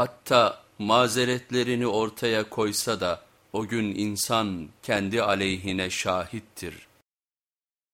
Hatta mazeretlerini ortaya koysa da o gün insan kendi aleyhine şahittir.